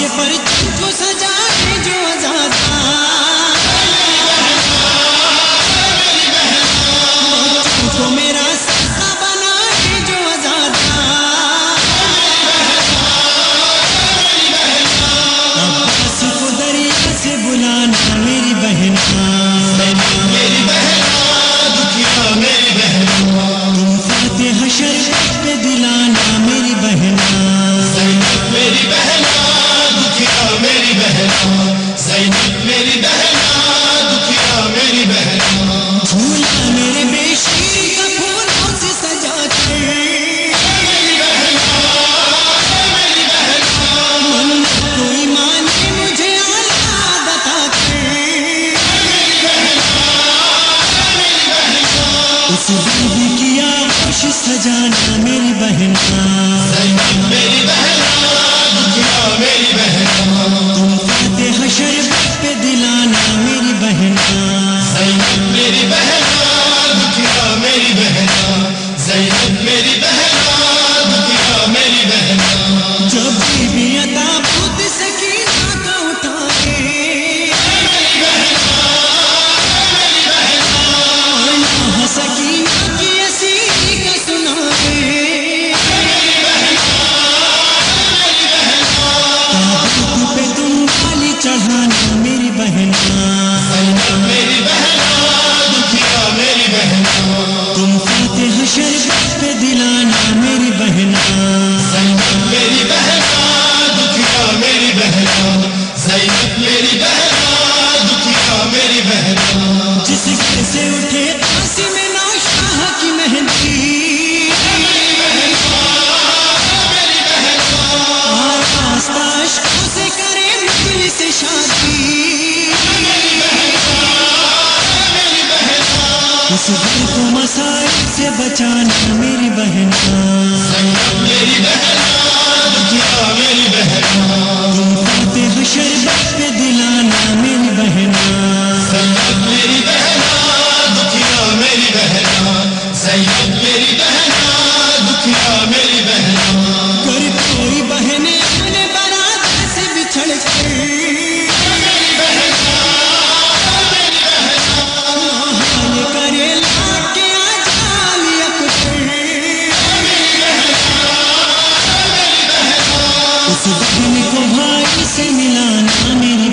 کے پرچم اس تم اس دن کو بھائی سے ملانا میری